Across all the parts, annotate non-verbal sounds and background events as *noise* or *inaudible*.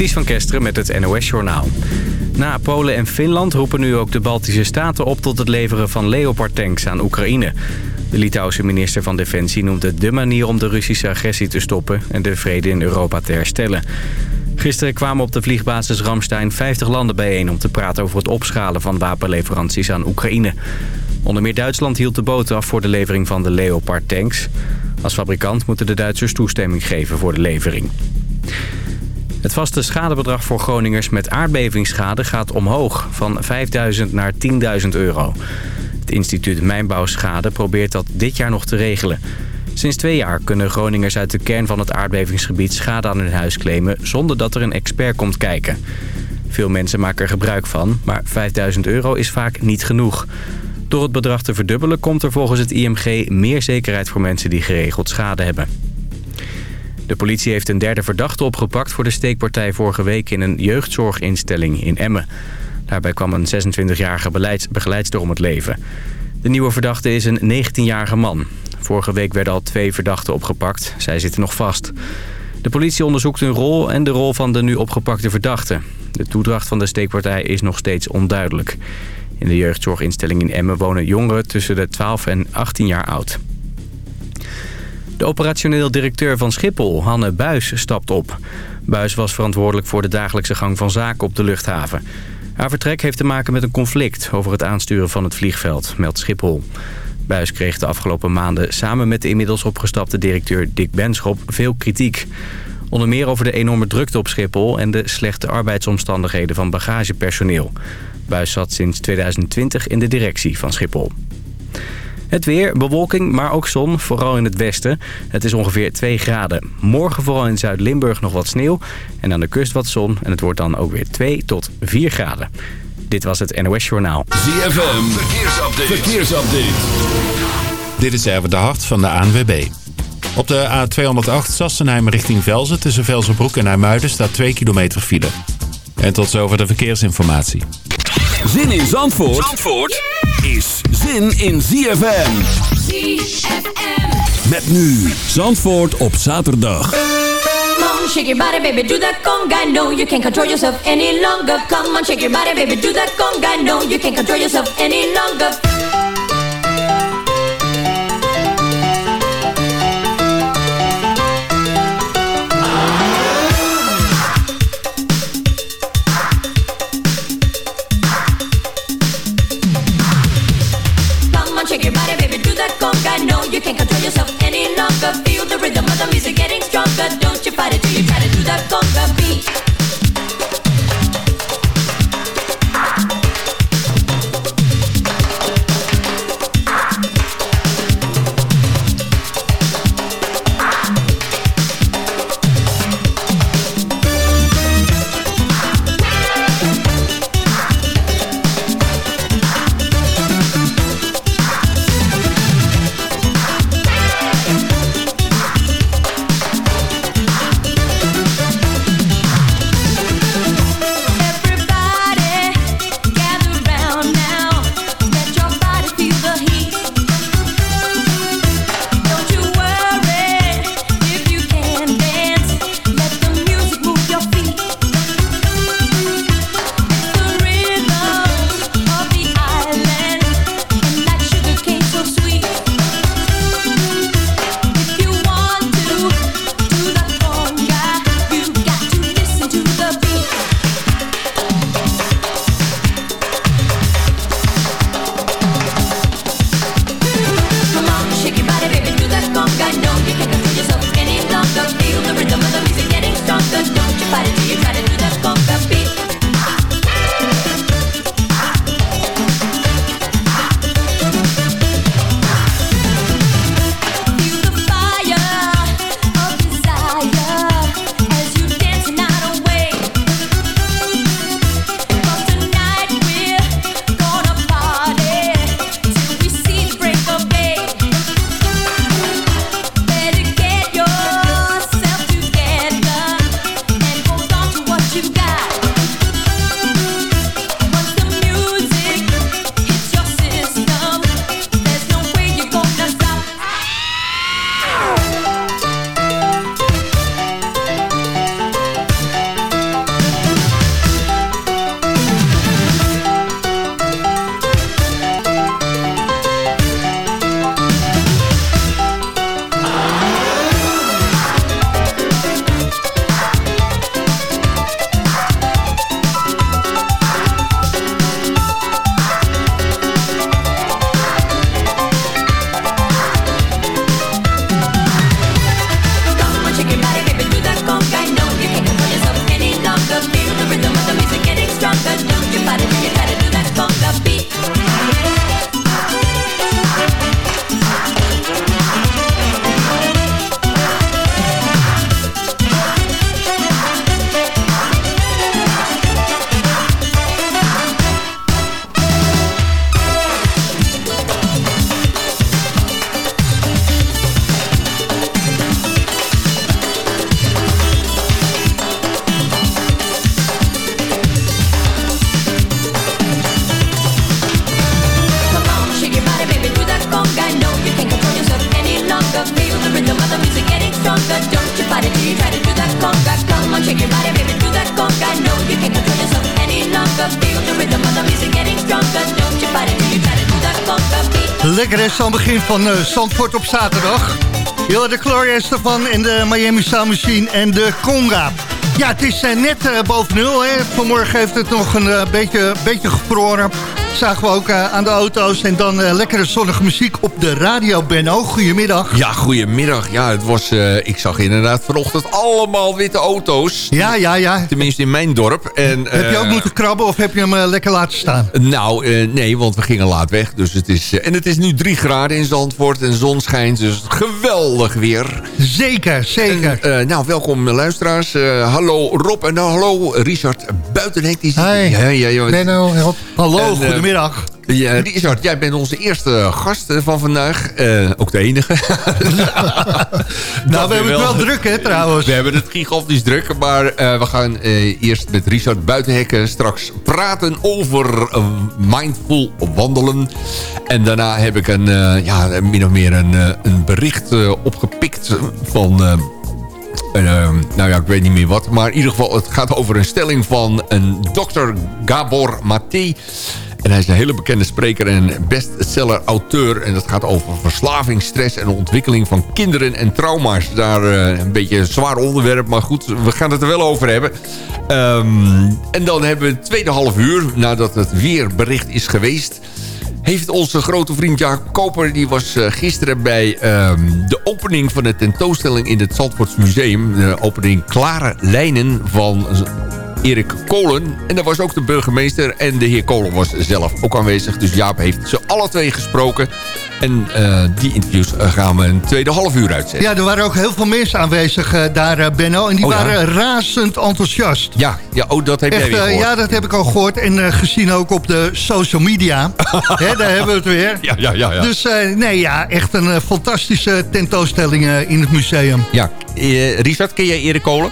Ties van Kesteren met het NOS-journaal. Na Polen en Finland roepen nu ook de Baltische Staten op... tot het leveren van Leopard-tanks aan Oekraïne. De Litouwse minister van Defensie noemt het de manier om de Russische agressie te stoppen... en de vrede in Europa te herstellen. Gisteren kwamen op de vliegbasis Ramstein 50 landen bijeen... om te praten over het opschalen van wapenleveranties aan Oekraïne. Onder meer Duitsland hield de boot af voor de levering van de Leopard-tanks. Als fabrikant moeten de Duitsers toestemming geven voor de levering. Het vaste schadebedrag voor Groningers met aardbevingsschade gaat omhoog... van 5.000 naar 10.000 euro. Het instituut Mijnbouwschade probeert dat dit jaar nog te regelen. Sinds twee jaar kunnen Groningers uit de kern van het aardbevingsgebied schade aan hun huis claimen... zonder dat er een expert komt kijken. Veel mensen maken er gebruik van, maar 5000 euro is vaak niet genoeg. Door het bedrag te verdubbelen komt er volgens het IMG meer zekerheid voor mensen die geregeld schade hebben. De politie heeft een derde verdachte opgepakt voor de steekpartij vorige week in een jeugdzorginstelling in Emmen. Daarbij kwam een 26-jarige begeleidster om het leven. De nieuwe verdachte is een 19-jarige man. Vorige week werden al twee verdachten opgepakt. Zij zitten nog vast. De politie onderzoekt hun rol en de rol van de nu opgepakte verdachte. De toedracht van de steekpartij is nog steeds onduidelijk. In de jeugdzorginstelling in Emmen wonen jongeren tussen de 12 en 18 jaar oud. De operationeel directeur van Schiphol, Hanne Buis, stapt op. Buis was verantwoordelijk voor de dagelijkse gang van zaken op de luchthaven. Haar vertrek heeft te maken met een conflict over het aansturen van het vliegveld, meldt Schiphol. Buis kreeg de afgelopen maanden samen met de inmiddels opgestapte directeur Dick Benschop veel kritiek. Onder meer over de enorme drukte op Schiphol en de slechte arbeidsomstandigheden van bagagepersoneel. Buis zat sinds 2020 in de directie van Schiphol. Het weer, bewolking, maar ook zon, vooral in het westen. Het is ongeveer 2 graden. Morgen vooral in Zuid-Limburg nog wat sneeuw. En aan de kust wat zon. En het wordt dan ook weer 2 tot 4 graden. Dit was het NOS Journaal. ZFM, verkeersupdate. verkeersupdate. Dit is even de hart van de ANWB. Op de A208 Sassenheim richting Velzen tussen Velzenbroek en IJmuiden staat 2 kilometer file. En tot zover de verkeersinformatie. Zin in Zandvoort, Zandvoort is zin in ZFM. ZFM. Met nu Zandvoort op zaterdag. Come on, shake your body, baby, do that conga. No, you can't control yourself any longer. Come on, shake your body, baby, do that conga. No, you can't control yourself any longer. Feel the rhythm of the music getting stronger. Don't you fight it till you try to do the conga beat. Zo'n begin van uh, Zandvoort op zaterdag. Heel de Gloria van in de Miami Sound Machine en de Conga. Ja, het is uh, net uh, boven nul. Hè. Vanmorgen heeft het nog een beetje, beetje gevroren zagen we ook uh, aan de auto's. En dan uh, lekkere zonnige muziek op de radio. Benno, goedemiddag. Ja, goedemiddag. Ja, het was, uh, ik zag inderdaad vanochtend allemaal witte auto's. Ja, ja, ja. Tenminste in mijn dorp. En, heb je ook moeten krabben of heb je hem lekker laten staan? Nou, nee, want we gingen laat weg. Dus het is, en het is nu drie graden in Zandvoort en zon schijnt. Dus geweldig weer. Zeker, zeker. En, nou, welkom luisteraars. hallo Rob en hallo Richard Buitenhek. Die Hi, ja, ja, ja, Benno, Rob. Hallo, en, goedemiddag. Ja, Richard, jij bent onze eerste gast van vandaag. Uh, ook de enige. *laughs* nou, we hebben het wel druk, hè, trouwens. We hebben het gigantisch druk. Maar uh, we gaan uh, eerst met Richard Buitenhekken straks praten over mindful wandelen. En daarna heb ik een, ja, min of meer een, een bericht opgepikt van... Uh, nou ja, ik weet niet meer wat. Maar in ieder geval, het gaat over een stelling van een dokter Gabor Maté. En hij is een hele bekende spreker en bestseller-auteur. En dat gaat over verslaving, stress en ontwikkeling van kinderen en trauma's. Daar uh, een beetje een zwaar onderwerp, maar goed, we gaan het er wel over hebben. Um, en dan hebben we het tweede half uur, nadat het weerbericht is geweest heeft onze grote vriend Jaak Koper... die was uh, gisteren bij um, de opening van de tentoonstelling in het Zandvoorts Museum. De opening Klare Lijnen van Erik Kolen. En daar was ook de burgemeester en de heer Kolen was zelf ook aanwezig. Dus Jaap heeft ze alle twee gesproken. En uh, die interviews uh, gaan we een tweede half uur uitzetten. Ja, er waren ook heel veel mensen aanwezig uh, daar, Benno. En die oh, waren ja. razend enthousiast. Ja, ja oh, dat heb Echt, jij weer gehoord. Ja, dat heb ik al gehoord. En gezien ook op de social media. *laughs* Daar hebben we het weer. Ja, ja, ja. ja. Dus nee, ja, echt een fantastische tentoonstelling in het museum. Ja, Richard, ken jij Erik Kolen?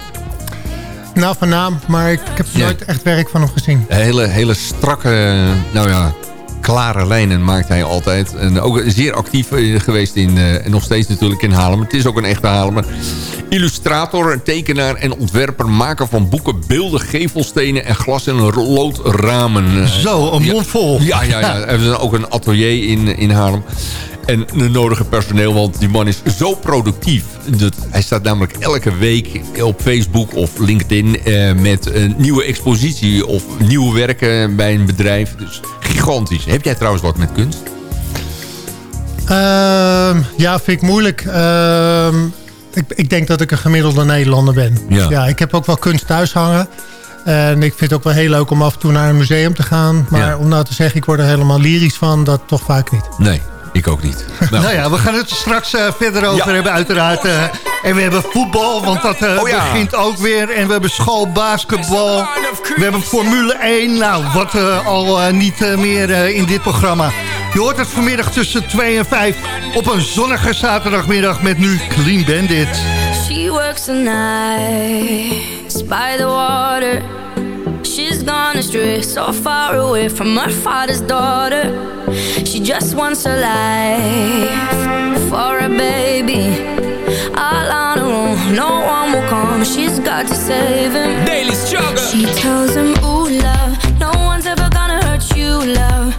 Nou, van naam, maar ik, heb nooit echt werk van hem gezien. Hele, hele strakke, nou ja, klare lijnen maakt hij altijd. En ook zeer actief geweest in, uh, en nog steeds natuurlijk in Haarlem. Het is ook een echte Haarlemmer. Illustrator, tekenaar en ontwerper, maker van boeken, beelden, gevelstenen en glas- en loodramen. Zo, een mond vol. Ja, ja, ja. Is ook een atelier in, in Haarlem en de nodige personeel. Want die man is zo productief. Dat, hij staat namelijk elke week op Facebook of LinkedIn... Eh, met een nieuwe expositie of nieuwe werken bij een bedrijf. Dus gigantisch. Heb jij trouwens wat met kunst? Uh, ja, vind ik moeilijk. Uh, ik, ik, denk dat ik een gemiddelde Nederlander ben. Ja. ja, ik heb ook wel kunst thuis hangen. En ik vind het ook wel heel leuk om af en toe naar een museum te gaan. Maar ja. om nou te zeggen, ik word er helemaal lyrisch van, dat toch vaak niet. Nee, ik ook niet. *laughs* Nou, nou ja, we gaan het er straks uh, verder over ja. hebben uiteraard. Uh, en we hebben voetbal, want dat uh, oh, ja. begint ook weer. En we hebben schoolbasketbal. We hebben Formule 1. Nou, wat al niet meer in dit programma. Je hoort het vanmiddag tussen 2 en 5 op een zonnige zaterdagmiddag met nu Clean Bandit. She works the night by the water. She's gone astray, so far away from her father's daughter. She just wants a life for a baby. All on her own, no one will come. She's got to save him. Daily struggle. She tells him, Ooh, love, no one's ever gonna hurt you, love.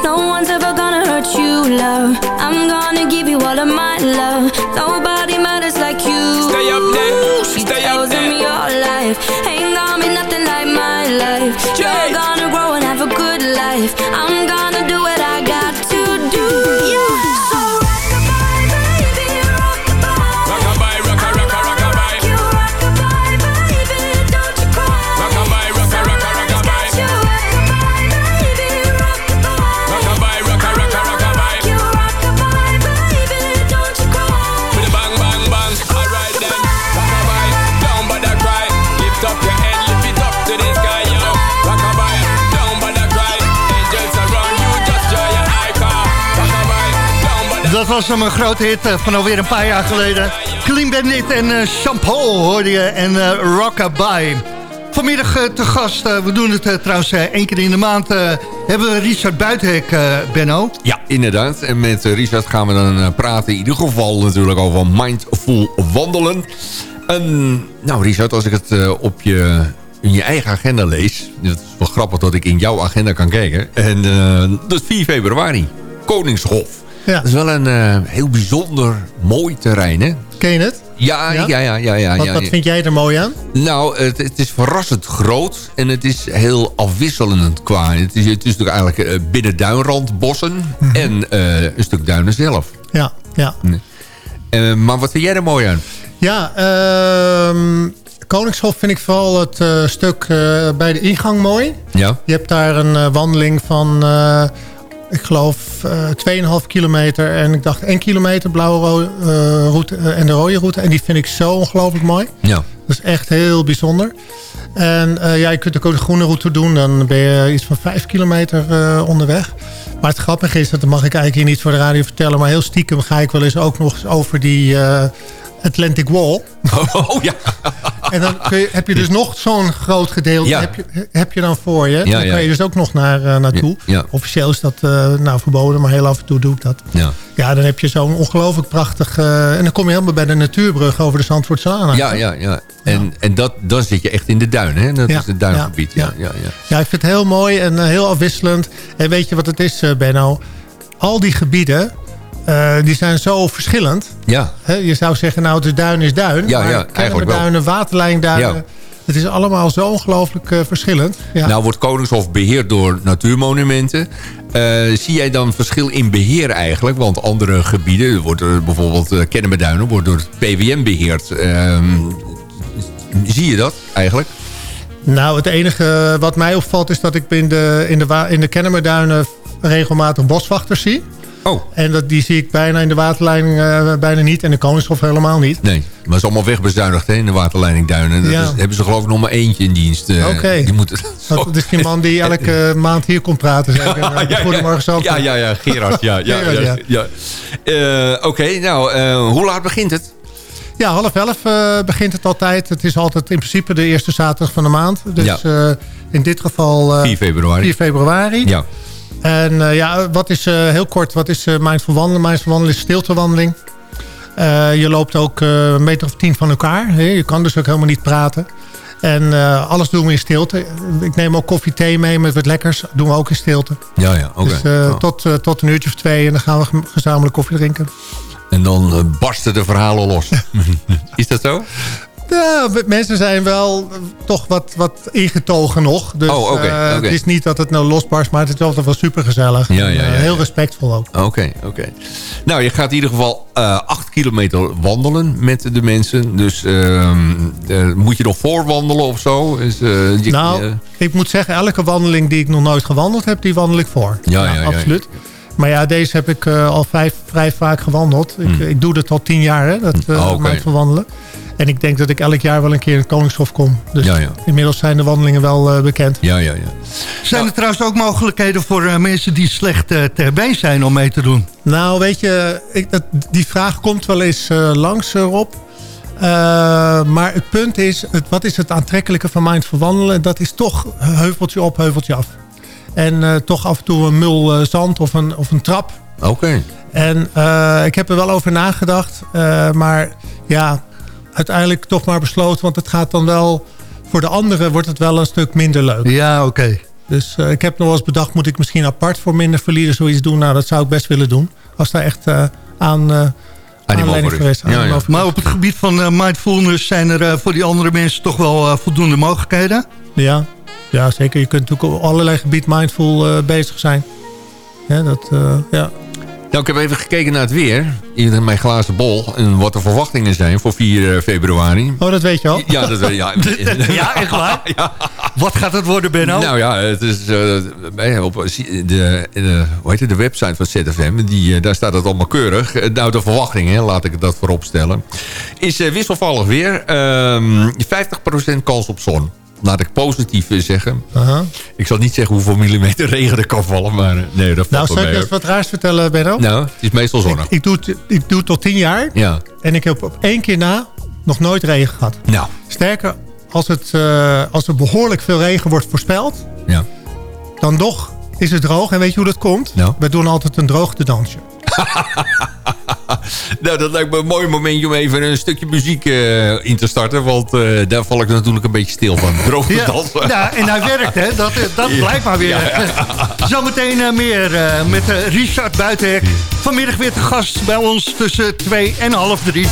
Dat was hem een grote hit eh, van alweer een paar jaar geleden. Clean Bandit en eh, Shampoo hoorde je en uh, Rockabye. Vanmiddag te gast, we doen het trouwens één keer in de maand... hebben we Richard Buitenhek, eh, Benno. Ja, inderdaad. En met Richard gaan we dan praten in ieder geval natuurlijk over mindful wandelen. En, nou Richard, als ik het op je, in je eigen agenda lees... Het is wel grappig dat ik in jouw agenda kan kijken. En dat is 4 februari. Koningshof. Ja. Dat is wel een eh, heel bijzonder mooi terrein, hè? Ken je het? Ja, ja, Ja? ja, ja. ja, Wat, wat vind jij er mooi aan? Nou, het, het is verrassend groot en het is heel afwisselend qua. Het is, het is natuurlijk eigenlijk eh, binnen duinrand, bossen en eh, een stuk duinen zelf. Ja, ja. Maar wat vind jij er mooi aan? Ja, ehm, Koningshof vind ik vooral het stuk bij de ingang mooi. Ja? Je hebt daar een wandeling van, ik geloof, eh 2,5 kilometer. En ik dacht 1 kilometer blauwe eh, route eh, en de rode route. En die vind ik zo ongelooflijk mooi. Ja. Dat is echt heel bijzonder. En ja, je kunt ook de groene route doen. Dan ben je iets van 5 kilometer onderweg. Maar het grappige is, dat mag ik eigenlijk hier niet voor de radio vertellen. Maar heel stiekem ga ik wel eens ook nog eens over die Atlantic Wall. *laughs* Oh, ja. En dan kun je, heb je dus nog zo'n groot gedeelte Ja. heb, je, heb je dan voor je. Ja, dan kan je dus ook nog naar, eh, naartoe. Officieel is dat eh, nou verboden, maar heel af en toe doe ik dat. Ja, Ja, dan heb je zo'n ongelooflijk prachtig... eh, en dan kom je helemaal bij de natuurbrug over de Zandvoortse ja, ja. ja. En, en dat, dan zit je echt in de duinen, hè? Dat is het duingebied. Ja, ja, ja, ja. Ik vind het heel mooi en heel afwisselend. En weet je wat het is, Benno? Al die gebieden, eh, die zijn zo verschillend. ja. Je zou zeggen, nou, de duin is duin. Ja, maar ja, eigenlijk wel. duinen, waterlijnduinen. Ja. Het is allemaal zo ongelooflijk eh, verschillend. Ja. Nou wordt Koningshof beheerd door natuurmonumenten. Eh, zie jij dan verschil in beheer eigenlijk? Want andere gebieden, wordt er bijvoorbeeld uh, Kennemerduinen, wordt door het PWM beheerd. Ehm, zie je dat eigenlijk? Nou, het enige wat mij opvalt is dat ik in de, in de, in de Kennemerduinen regelmatig boswachters zie. Oh, En dat, die zie ik bijna in de waterleiding eh, bijna niet. En de Koningshof helemaal niet. nee. Maar het is allemaal wegbezuinigd hè, in de waterleidingduinen. Dat Ja. is- hebben ze geloof ik nog maar eentje in dienst. eh, Oké. Die moeten... Dat, dat is die man die *laughs* elke maand hier komt praten. Zeg. *laughs* Ja, Goedemorgen zo. ja, ja, ja, Gerard. Ja, ja, ja, ja. Eh, Oké, nou, eh, hoe laat begint het? Ja, half elf eh, begint het altijd. Het is altijd in principe de eerste zaterdag van de maand. Dus Ja. eh, in dit geval eh 4 februari. 4 februari. Ja. En eh, ja, wat is eh, heel kort, wat is uh, mindful wandelen? Mindful wandelen is stiltewandeling. Eh, je loopt ook eh, een meter of tien van elkaar. Hè? Je kan dus ook helemaal niet praten. En eh, alles doen we in stilte. Ik neem ook koffie, thee mee met wat lekkers. doen we ook in stilte. Ja, ja, oké. Dus eh, Oh. tot, eh, tot een uurtje of twee. En dan gaan we gezamenlijk koffie drinken. En dan eh, barsten de verhalen los. *laughs* is dat zo? Ja, mensen zijn wel eh, toch wat, wat ingetogen nog. Dus Oh, eh, het is niet dat het nou losbarst, maar het is altijd wel super gezellig. Ja, heel respectvol ook. Oké, oké. Nou, je gaat in ieder geval eh acht kilometer wandelen met de mensen. Dus ehm, eh, moet je nog voorwandelen of zo? Eh, je- Nou, eh, ik moet zeggen, elke wandeling die ik nog nooit gewandeld heb, die wandel ik voor. Ja, ja, ja, absoluut. Maar ja, deze heb ik eh, al vijf, vrij vaak gewandeld. Ik, ik doe dat al tien jaar, hè, dat uh, Hmm. Oh, wandelen. En ik denk dat ik elk jaar wel een keer in het Koningshof kom. Dus Ja, ja. inmiddels zijn de wandelingen wel eh, bekend. ja, ja, ja. Zijn er trouwens ook mogelijkheden voor eh, mensen die slecht eh, ter been zijn om mee te doen? Nou, weet je, ik, dat, die vraag komt wel eens langs erop. maar het punt is, het, wat is het aantrekkelijke van mindful wandelen? Dat is toch heuveltje op, heuveltje af. En eh, toch af en toe een mul zand of een, of een trap. Oké. En ik heb er wel over nagedacht. maar ja, uiteindelijk toch maar besloten. Want het gaat dan wel... Voor de anderen wordt het wel een stuk minder leuk. Ja, oké. Dus ik heb nog wel eens bedacht... moet ik misschien apart voor minder verliezen zoiets doen? Nou, dat zou ik best willen doen. Als daar echt aan aanleiding geweest. Ja, Maar op het gebied van mindfulness zijn er voor die andere mensen toch wel voldoende mogelijkheden? Ja. ja, zeker. Je kunt natuurlijk op allerlei gebied mindful bezig zijn. Ja, dat, ja. Nou, ik heb even gekeken naar het weer. In mijn glazen bol. En wat de verwachtingen zijn voor 4 eh, februari. Oh, dat weet je al? Ja, dat weet ja. *laughs* ja, echt waar? *laughs* Ja. Wat gaat het worden, Benno? Nou ja, het is uh, op de, de, hoe heet het, de website van ZFM. Die, daar staat het allemaal keurig. Nou, de verwachtingen, laat ik dat voorop stellen. Is wisselvallig weer. Um, ehm, 50% kans op zon laat ik positief zeggen. Ik zal niet zeggen hoeveel millimeter *laughs* regen er kan vallen, maar eh, nee, dat valt Nou, zal ik eens wat raars vertellen, Benno? Nou, het is meestal zonnig. Ik, ik, doe, het, ik doe het tot tien jaar. Ja. En ik heb op één keer na nog nooit regen gehad. Nou. Sterker, als, het, uh, als er behoorlijk veel regen wordt voorspeld... Ja. dan toch is het droog. En weet je hoe dat komt? Nou. We doen altijd een droogtedansje. *laughs* *laughs* nou, dat lijkt me een mooi momentje om even een stukje muziek eh, in te starten. Want eh, daar val ik natuurlijk een beetje stil van. Droge ja, dansen. ja, en hij *laughs* werkt, hè. Dat, eh, dat maar weer. Ja, *laughs* Zometeen meer met Richard Buitenhek. Vanmiddag weer te gast bij ons tussen twee en half drie.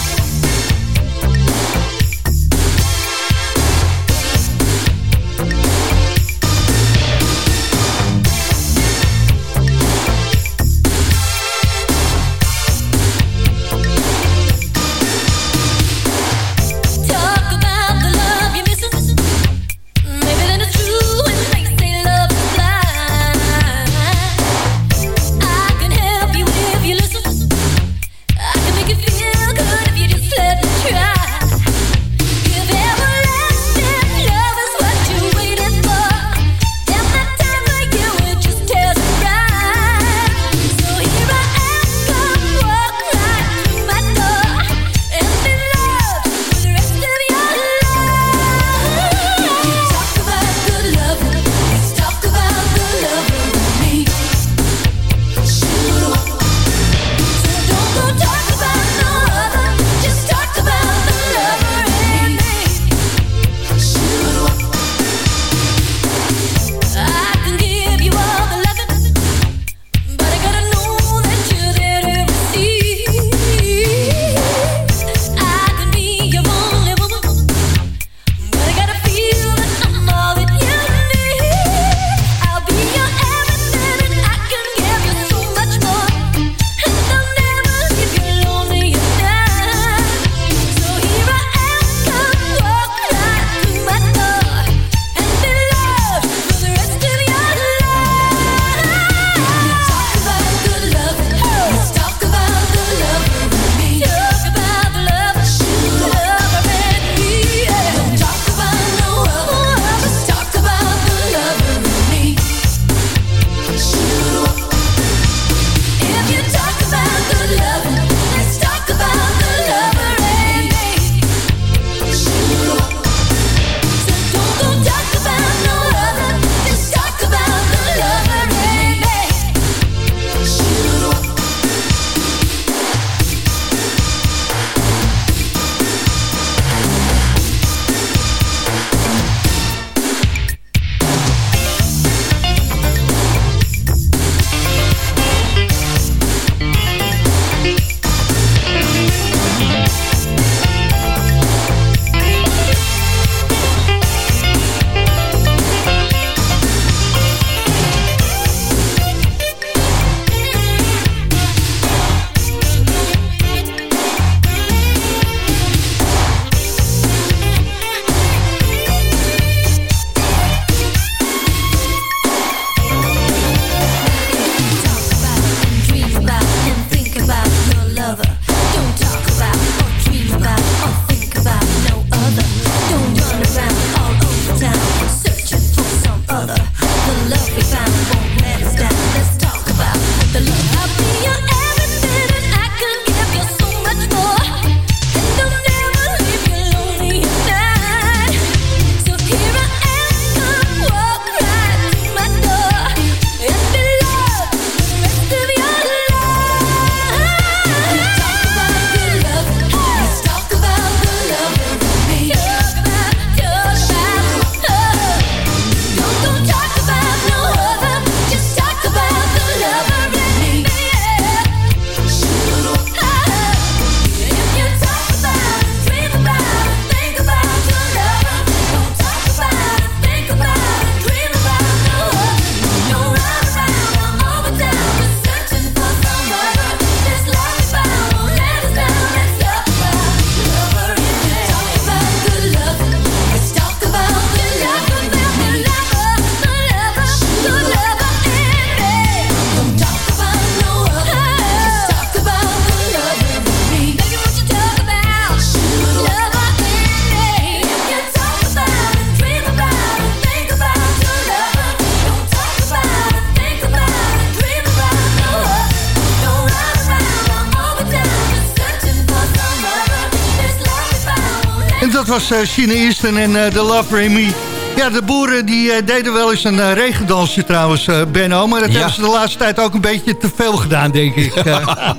Was China Easton en uh, The Love Remy. Ja, de boeren die uh, deden wel eens een regendansje trouwens, Benno. Maar dat ja. hebben ze de laatste tijd ook een beetje te veel gedaan, denk ik. ja, *laughs*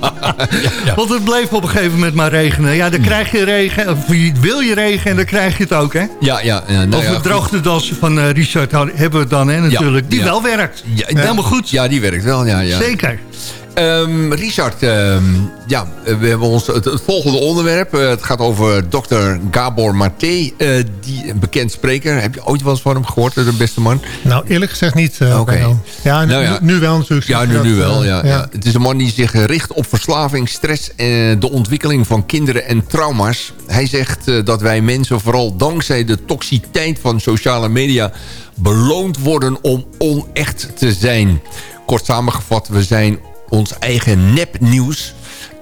ja. Want het bleef op een gegeven moment maar regenen. Ja, dan krijg je regen, of wil je regen en dan krijg je het ook, hè? Ja, ja. ja nou, Over het droogtedansje van Richard hebben we het dan, hè, natuurlijk. die wel werkt. Ja, Helemaal goed. Ja, die werkt wel, ja. ja. Zeker. Um, Richard, um, ja, we hebben ons het, het volgende onderwerp. Uh, het gaat over dokter Gabor Maté, uh, die een bekend spreker. Heb je ooit wel eens van hem gehoord, de beste man? Nou, eerlijk gezegd niet. Uh, Oké. Okay. Ja, nou, ja, nu, nu, wel natuurlijk. Ja, nu, nu wel. Ja, ja. Het is een man die zich richt op verslaving, stress en de ontwikkeling van kinderen en trauma's. Hij zegt dat wij mensen vooral dankzij de toxiteit van sociale media beloond worden om onecht te zijn. Kort samengevat, we zijn ons eigen nepnieuws.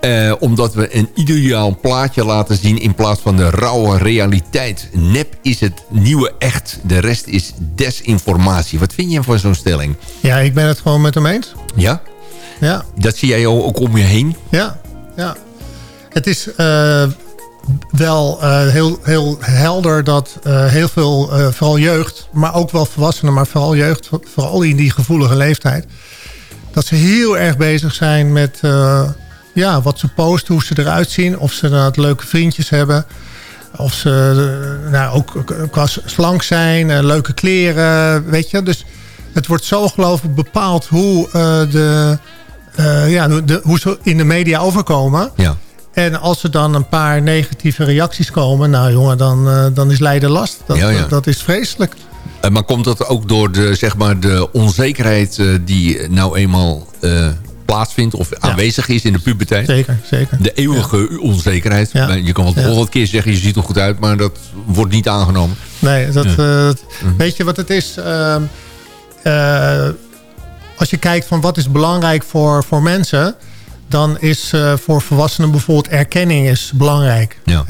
Uh, omdat we een ideaal plaatje laten zien in plaats van de rauwe realiteit. Nep is het nieuwe echt. De rest is desinformatie. Wat vind je van zo'n stelling? Ja, ik ben het gewoon met hem eens. Ja? Ja. Dat zie jij ook om je heen? Ja, ja. Het is uh, wel uh, heel, heel helder dat heel veel, vooral jeugd... maar ook wel volwassenen, maar vooral jeugd... vooral in die gevoelige leeftijd dat ze heel erg bezig zijn met uh, ja, wat ze posten, hoe ze eruit zien. Of ze nou leuke vriendjes hebben. Of ze uh, nou, ook qua slank zijn, uh, leuke kleren, weet je. Dus het wordt zo geloof ik bepaald hoe, de, ja, de, hoe ze in de media overkomen. Ja. En als er dan een paar negatieve reacties komen... nou jongen, dan, dan is lijden last. Dat, ja, ja. dat is vreselijk. Eh, maar komt dat ook door de, zeg maar, de onzekerheid uh, die nou eenmaal uh, plaatsvindt of aanwezig is in de puberteit? Zeker, zeker. De eeuwige ja. onzekerheid. Ja. Je kan wel honderd keer zeggen, je ziet er goed uit, maar dat wordt niet aangenomen. Nee, dat, uh, weet je wat het is? Ehm, als je kijkt van wat is belangrijk voor, voor mensen... dan is voor volwassenen bijvoorbeeld erkenning is belangrijk. Ja.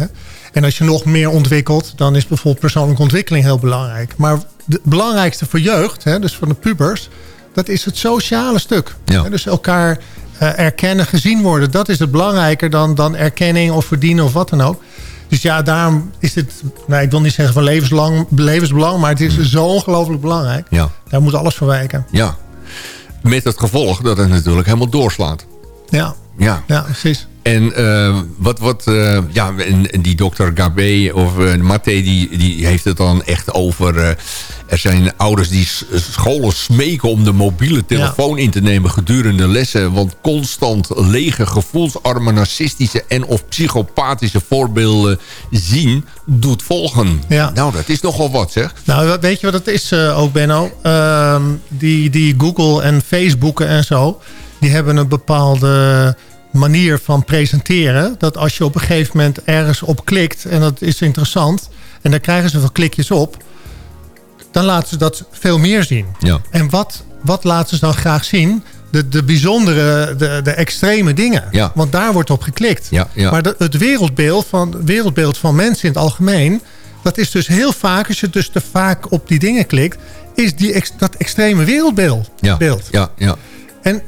En als je nog meer ontwikkelt, dan is bijvoorbeeld persoonlijke ontwikkeling heel belangrijk. Maar het belangrijkste voor jeugd, hè, dus voor de pubers, dat is het sociale stuk. Ja. Dus elkaar uh, erkennen, gezien worden. Dat is het belangrijker dan, dan erkenning of verdienen of wat dan ook. Dus ja, daarom is het, nou, ik wil niet zeggen van levenslang, levensbelang, maar het is mm. zo ongelooflijk belangrijk. Ja. Daar moet alles voor wijken. Ja, met het gevolg dat het natuurlijk helemaal doorslaat. Ja, ja. ja precies. En uh, wat, wat uh, ja, en, die dokter Gabé of uh, Matte, die, die heeft het dan echt over... er zijn ouders die scholen smeken om de mobiele telefoon ja. in te nemen gedurende lessen. Want constant lege, gevoelsarme, narcistische en of psychopathische voorbeelden zien, doet volgen. Ja. Nou, dat is nogal wat, zeg. Nou, weet je wat het is ook, Benno? Ehm, die, die Google en Facebooken en zo, die hebben een bepaalde manier van presenteren. Dat als je op een gegeven moment ergens op klikt en dat is interessant... en dan krijgen ze veel klikjes op... dan laten ze dat veel meer zien. Ja. En wat, wat laten ze dan graag zien? De, de bijzondere, de, de extreme dingen. Ja. Want daar wordt op geklikt. Ja, ja. Maar de, het wereldbeeld van, wereldbeeld van mensen in het algemeen... dat is dus heel vaak, als je dus te vaak op die dingen klikt... is die, dat extreme wereldbeeld. Ja, beeld. ja, ja. En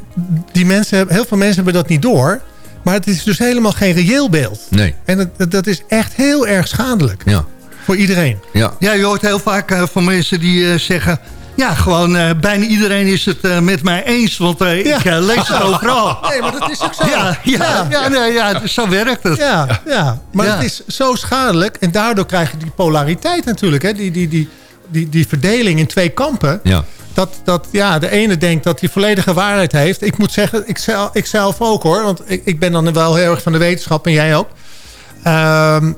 die mensen, heel veel mensen hebben dat niet door. Maar het is dus helemaal geen reëel beeld. Nee. En dat, dat is echt heel erg schadelijk. Ja. Voor iedereen. Ja, ja je hoort heel vaak uh, van mensen die uh, zeggen... Ja, gewoon uh, bijna iedereen is het met mij eens. Want ja. ik lees het overal. *laughs* Nee, maar dat is ook zo. Ja, ja, ja. ja, nee, ja zo werkt het. Ja, ja. maar het is zo schadelijk. En daardoor krijg je die polariteit natuurlijk. Hè? Die, die, die, die, die verdeling in twee kampen. Ja dat, dat ja, de ene denkt dat hij volledige waarheid heeft. Ik moet zeggen, ik, zelf, ik zelf ook hoor. Want ik, ik ben dan wel heel erg van de wetenschap en jij ook. Um,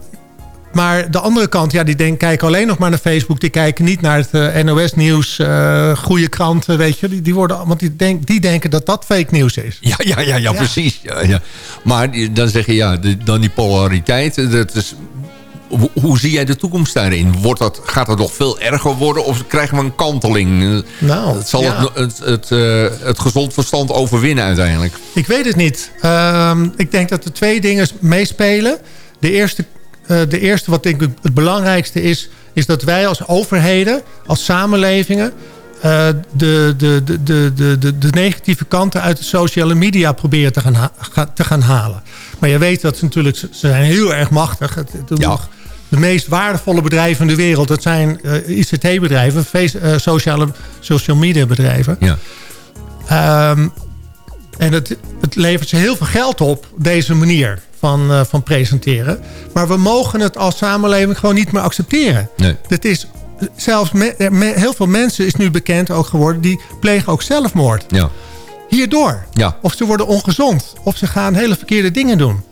maar de andere kant, ja, die denk, kijken alleen nog maar naar Facebook. Die kijken niet naar het uh, eh, NOS-nieuws, uh, eh, goede kranten, weet je. Die, die, worden, want die, denk, die denken dat dat fake nieuws is. Ja, ja, ja, ja, precies. Ja, ja. Maar dan zeg je, ja, dan die polariteit. Dat is hoe, zie jij de toekomst daarin? Wordt dat, gaat het nog veel erger worden of krijgen we een kanteling? Nou, het zal het, het, het, uh, het, gezond verstand overwinnen uiteindelijk? Ik weet het niet. Uh, ik denk dat er twee dingen meespelen. De eerste, uh, de eerste wat ik het belangrijkste is... is dat wij als overheden, als samenlevingen... Uh, de, de, de, de, de, de negatieve kanten uit de sociale media proberen te gaan, te gaan halen. Maar je weet dat ze natuurlijk, ze zijn heel erg machtig. Het, het ja de meest waardevolle bedrijven in de wereld... dat zijn ICT-bedrijven, sociale, social media bedrijven. Ja. Ehm, en het, het levert ze heel veel geld op, deze manier van, van presenteren. Maar we mogen het als samenleving gewoon niet meer accepteren. Nee. Het is zelfs heel veel mensen is nu bekend ook geworden... die plegen ook zelfmoord. Ja. Hierdoor. Ja. Of ze worden ongezond. Of ze gaan hele verkeerde dingen doen.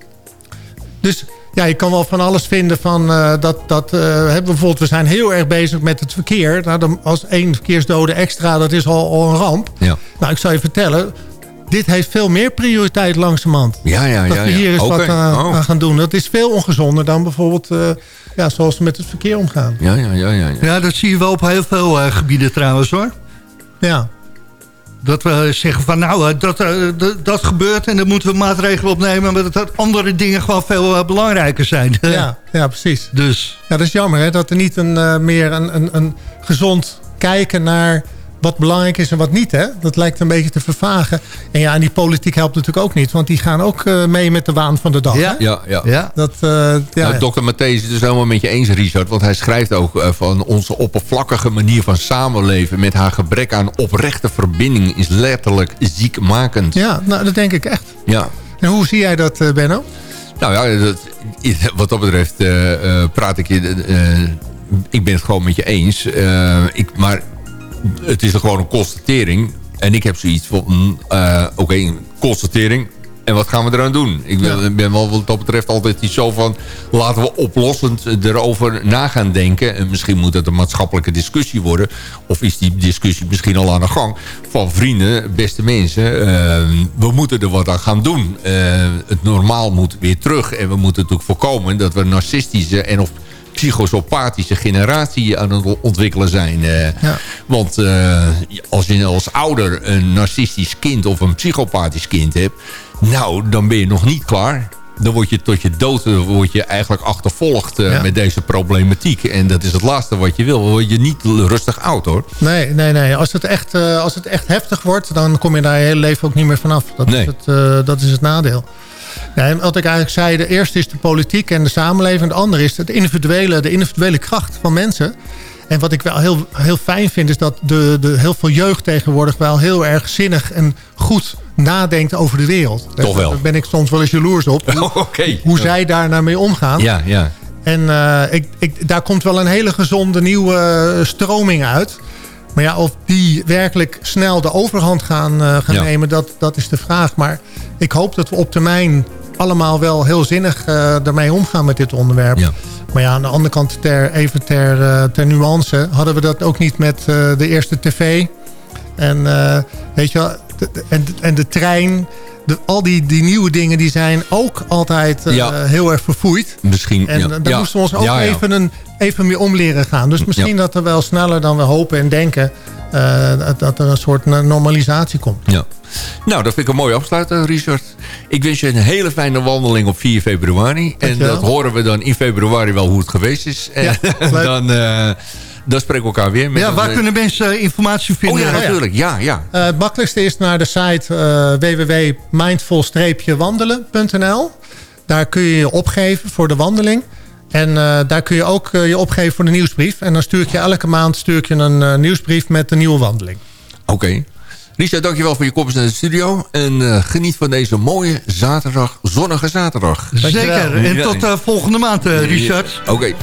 Dus ja, je kan wel van alles vinden van uh, dat... dat uh, bijvoorbeeld, we zijn heel erg bezig met het verkeer. Nou, dan, als één verkeersdode extra, dat is al, al een ramp. Ja. Nou, ik zou je vertellen dit heeft veel meer prioriteit langzamerhand. Ja, ja, ja. Dat we hier eens okay. wat aan, oh. aan, gaan doen. Dat is veel ongezonder dan bijvoorbeeld uh, ja, zoals we met het verkeer omgaan. Ja, ja, ja. Ja, ja. ja dat zie je wel op heel veel uh, gebieden trouwens hoor. Ja. Dat we zeggen van nou, dat, dat, dat gebeurt en dan moeten we maatregelen opnemen... maar dat andere dingen gewoon veel belangrijker zijn. Ja, *laughs* ja, precies. Dus. Ja, dat is jammer hè, dat er niet een, meer een, een, een gezond kijken naar wat belangrijk is en wat niet. Hè? Dat lijkt een beetje te vervagen. En ja, en die politiek helpt natuurlijk ook niet. Want die gaan ook uh, mee met de waan van de dag. Ja, ja, ja. ja. Dat, uh, ja. Nou, Dr. Matthäus is het dus helemaal met je eens, Richard. Want hij schrijft ook uh, van onze oppervlakkige manier van samenleven... met haar gebrek aan oprechte verbinding is letterlijk ziekmakend. Ja, nou, dat denk ik echt. Ja. En hoe zie jij dat, Benno? Nou ja, dat, wat dat betreft praat ik je... ik ben het gewoon met je eens. ik, maar het is er gewoon een constatering. En ik heb zoiets van, uh, oké, okay, een constatering. En wat gaan we eraan doen? Ik ben, ja. ben wel wat dat betreft altijd iets zo van... laten we oplossend erover na gaan denken. En misschien moet het een maatschappelijke discussie worden. Of is die discussie misschien al aan de gang. Van vrienden, beste mensen. Uh, we moeten er wat aan gaan doen. Uh, het normaal moet weer terug. En we moeten natuurlijk voorkomen dat we narcistische en of psychosopathische generatie aan het ontwikkelen zijn. Uh, ja. Want uh, als je als ouder een narcistisch kind of een psychopathisch kind hebt... nou, dan ben je nog niet klaar. Dan word je tot je dood word je eigenlijk achtervolgd uh, ja. met deze problematiek. En dat is het laatste wat je wil. Dan word je niet rustig oud, hoor. Nee, nee, nee. Als het echt, als het echt heftig wordt... dan kom je daar je hele leven ook niet meer vanaf. Dat, nee. is, het, dat is het nadeel. Wat ik eigenlijk zei, de eerste is de politiek en de samenleving. De andere is de individuele, de individuele kracht van mensen. En wat ik wel heel, heel fijn vind, is dat de, de, heel veel jeugd tegenwoordig wel heel erg zinnig en goed nadenkt over de wereld. Toch wel. Daar ben ik soms wel eens jaloers op. *laughs* Hoe, okay. hoe zij daar naar mee omgaan. Ja, ja. En uh, ik, ik, daar komt wel een hele gezonde nieuwe stroming uit. Maar ja, of die werkelijk snel de overhand gaan, uh, gaan Ja. nemen, dat, dat is de vraag. Maar ik hoop dat we op termijn allemaal wel heel zinnig uh, ermee omgaan met dit onderwerp. Ja. Maar ja, aan de andere kant, ter, even ter, uh, ter nuance... hadden we dat ook niet met uh, de eerste tv. En weet je wel, de, en, en de trein... De, al die, die nieuwe dingen die zijn ook altijd Ja. heel erg verfoeid. Misschien, En ja. daar Ja. moesten we ons ook even, een, even mee om leren gaan. Dus misschien dat er wel sneller dan we hopen en denken... eh, dat, er een soort normalisatie komt. Ja. Nou, dat vind ik een mooie afsluiter, Richard. Ik wens je een hele fijne wandeling op 4 februari. En dat horen we dan in februari wel hoe het geweest is. En *laughs* dan, eh, dan spreken we elkaar weer. Met Ja, een- waar kunnen mensen eh, informatie Oh vinden? ja, natuurlijk. Ja, ja. Eh, het makkelijkste is naar de site eh www.mindful-wandelen.nl. Daar kun je je opgeven voor de wandeling. En eh, daar kun je ook eh, je opgeven voor de nieuwsbrief. En dan stuur ik je elke maand stuur ik je een eh, nieuwsbrief met de nieuwe wandeling. Oké. Richard, dankjewel voor je komst naar de studio. En eh, geniet van deze mooie zaterdag, zonnige zaterdag. Zeker. En tot volgende maand, eh, Richard. Oké.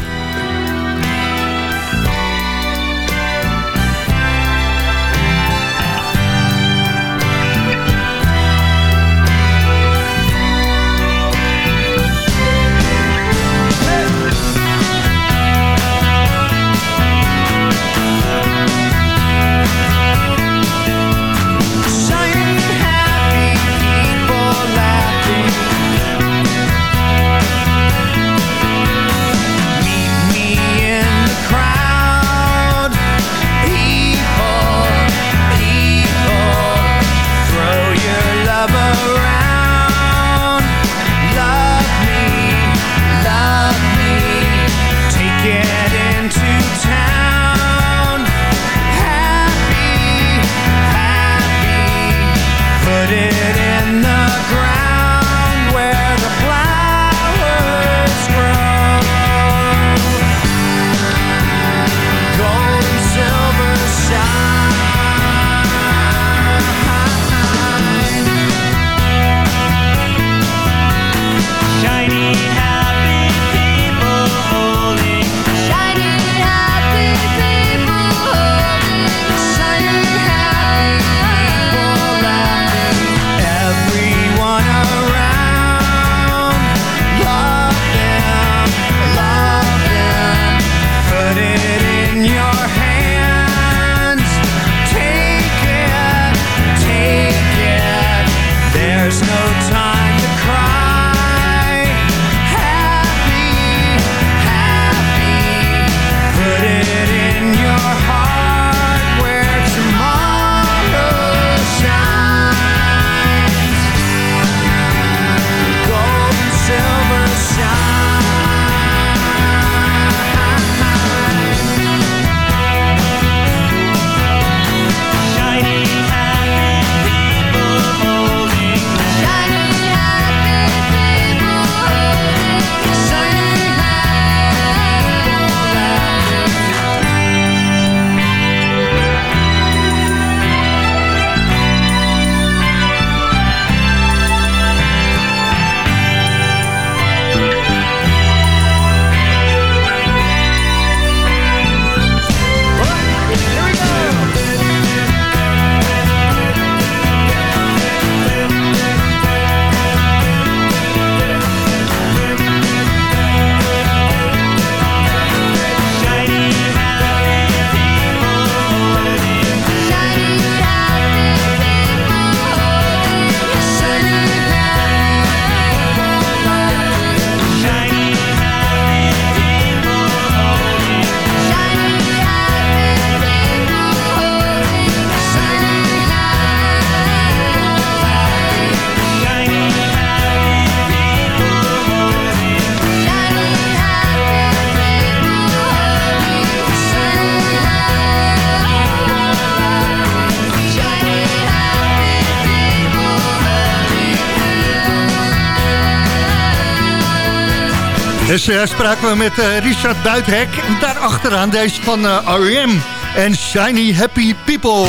Dus uh, spraken we met uh, Richard Buithek. En daarachteraan deze van uh, R.E.M. en Shiny Happy People.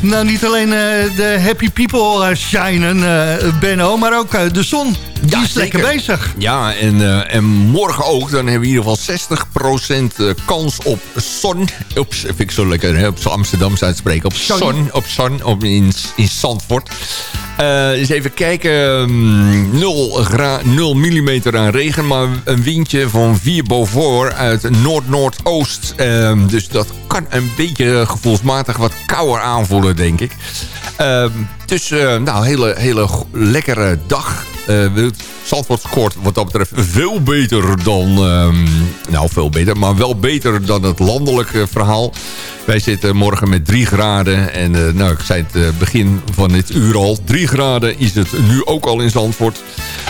Nou, niet alleen de happy people shinen, Benno, maar ook de zon. Die is lekker bezig. Ja, en, en morgen ook. Dan hebben we in ieder geval 60% kans op zon. Oeps, vind ik zo lekker hè, op Amsterdams uitspreken. Op zon, op zon op, in, in Zandvoort. Uh, eens even kijken. 0, 0 mm aan regen, maar een windje van 4 boven uit noord-noordoost. Uh, dus dat kan een beetje gevoelsmatig wat kouder aanvoelen, denk ik. Uh, dus uh, nou, hele, hele lekkere dag. Uh, Zandvoort scoort wat dat betreft veel beter dan... Um, nou, veel beter, maar wel beter dan het landelijke verhaal. Wij zitten morgen met 3 graden. En uh, nou, ik zei het begin van dit uur al. 3 graden is het nu ook al in Zandvoort.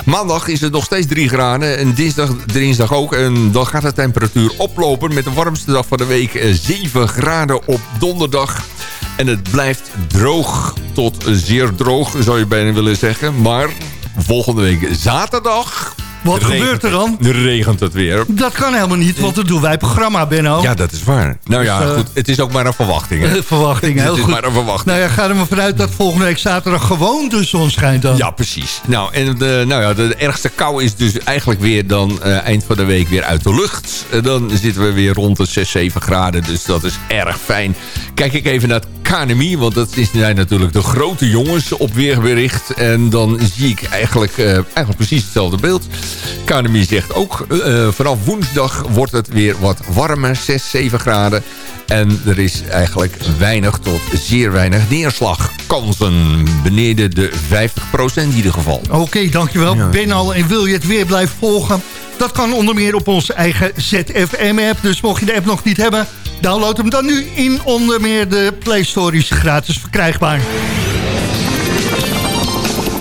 Maandag is het nog steeds 3 graden. En dinsdag, dinsdag ook. En dan gaat de temperatuur oplopen met de warmste dag van de week. 7 graden op donderdag. En het blijft droog tot zeer droog, zou je bijna willen zeggen. Maar volgende week zaterdag wat gebeurt er dan? Dan regent het weer. Dat kan helemaal niet, want dan doen wij programma, Benno. Ja, dat is waar. Nou ja, dus, uh, goed. Het is ook maar een verwachting. Hè? *laughs* verwachting, heel het goed. is maar een verwachting. Nou ja, ga er maar vanuit dat volgende week zaterdag gewoon de zon schijnt dan. Ja, precies. Nou, en de, nou ja, de ergste kou is dus eigenlijk weer dan uh, eind van de week weer uit de lucht. Uh, dan zitten we weer rond de 6, 7 graden. Dus dat is erg fijn. Kijk ik even naar het KNMI, want dat zijn natuurlijk de grote jongens op weerbericht. En dan zie ik eigenlijk, eigenlijk precies hetzelfde beeld. KNMI zegt ook, uh, vanaf woensdag wordt het weer wat warmer, 6, 7 graden. En er is eigenlijk weinig tot zeer weinig neerslagkansen. Beneden de 50% in ieder geval. Oké, okay, dankjewel. Ja. Ben al en wil je het weer blijven volgen? Dat kan onder meer op onze eigen ZFM-app. Dus mocht je de app nog niet hebben, download hem dan nu in onder meer de Play Store. Is gratis verkrijgbaar.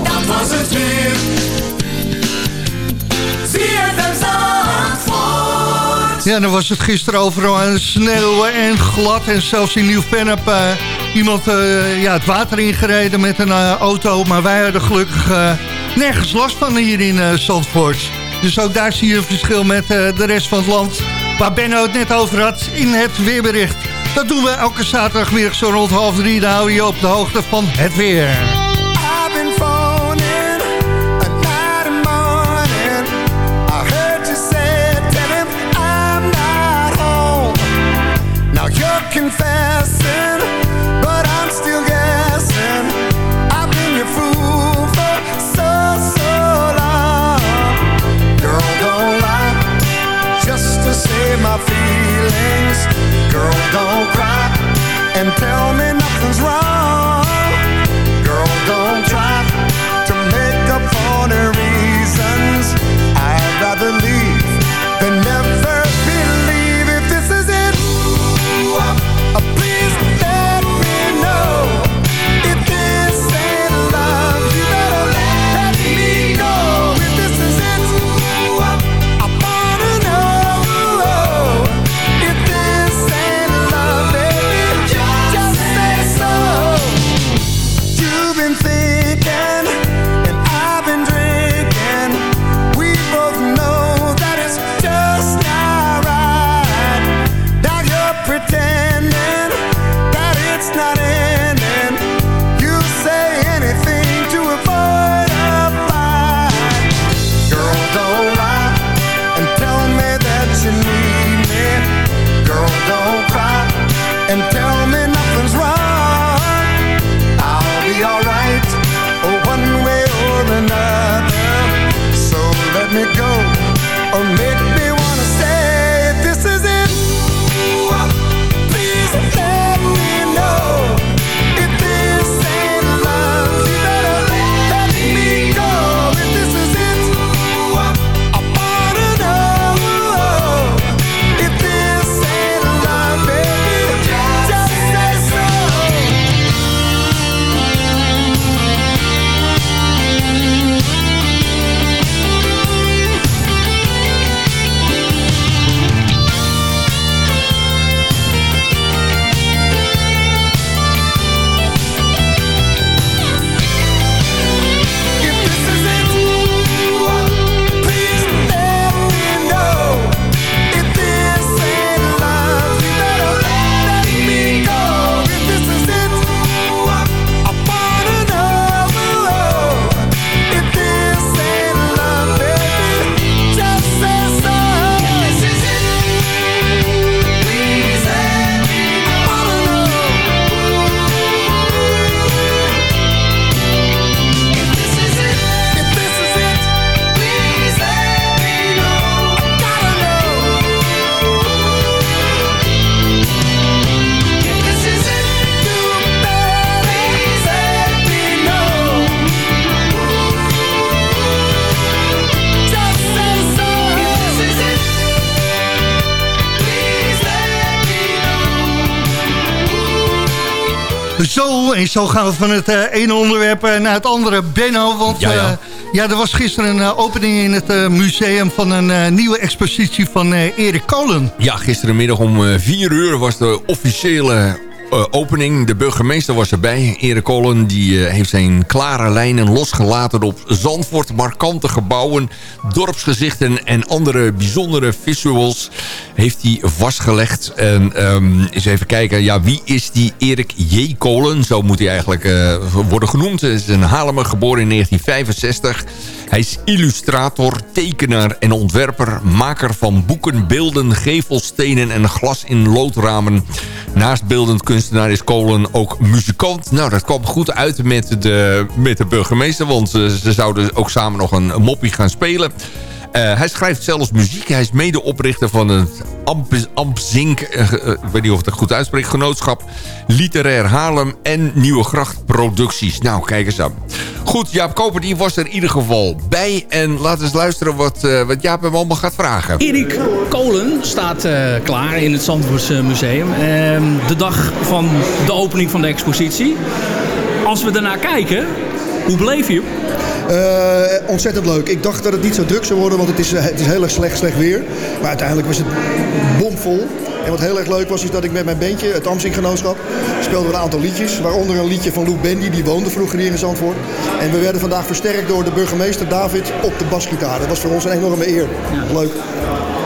Dat was het weer. Ja, dan was het gisteren overal sneeuw en glad. En zelfs in Nieuw-Vennep uh, iemand ja, het water ingereden met een auto. Maar wij hadden gelukkig nergens last van hier in Zandvoort. Dus ook daar zie je een verschil met de rest van het land. Waar Benno het net over had in het weerbericht. Dat doen we elke zaterdagmiddag zo rond half drie. Dan hou je op de hoogte van het weer. Girl, don't cry and tell me nothing's wrong. Zo, en zo gaan we van het uh, ene onderwerp uh, naar het andere. Benno, want ja, ja. Uh, ja er was gisteren een opening in het museum... van een nieuwe expositie van Erik Kolen. Ja, gisterenmiddag om vier uur was de officiële uh, opening. De burgemeester was erbij. Erik Kollen die, uh, heeft zijn klare lijnen losgelaten op Zandvoort. Markante gebouwen, dorpsgezichten en andere bijzondere visuals heeft hij vastgelegd. En um, eens even kijken, ja, wie is die Erik J. Kolen? Zo moet hij eigenlijk uh, worden genoemd. Hij is een Haarlemmer, geboren in 1965. Hij is illustrator, tekenaar en ontwerper. Maker van boeken, beelden, gevelstenen en glas in loodramen. Naast beeldend kunstenaar is Kolen ook muzikant. Nou, dat kwam goed uit met de, met de burgemeester. Want ze, ze zouden ook samen nog een moppie gaan spelen. Uh, hij schrijft zelfs muziek. Hij is medeoprichter van het Amp, Ampzink, uh, uh, ik weet niet of ik goed uitspreek, genootschap Literair Haarlem en Nieuwe Gracht Producties. Nou, kijk eens aan. Goed, Jaap Koper die was er in ieder geval bij. En laten eens luisteren wat, wat Jaap hem allemaal gaat vragen. Erik Kolen staat klaar in het Zandvoorts Museum. Ehm, de dag van de opening van de expositie. Als we daarna kijken, hoe beleef je ontzettend leuk. Ik dacht dat het niet zo druk zou worden, want het is, het is heel erg slecht, slecht weer. Maar uiteindelijk was het bomvol. En wat heel erg leuk was, is dat ik met mijn bandje, het Amsing Genootschap, we een aantal liedjes. Waaronder een liedje van Lou Bendy, die woonde vroeger hier in Zandvoort. En we werden vandaag versterkt door de burgemeester David op de basgitaar. Dat was voor ons een enorme eer. Leuk.